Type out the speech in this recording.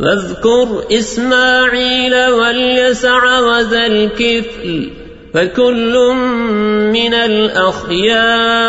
واذكر إسماعيل واليسع وذا الكفل فكل من الأخيار.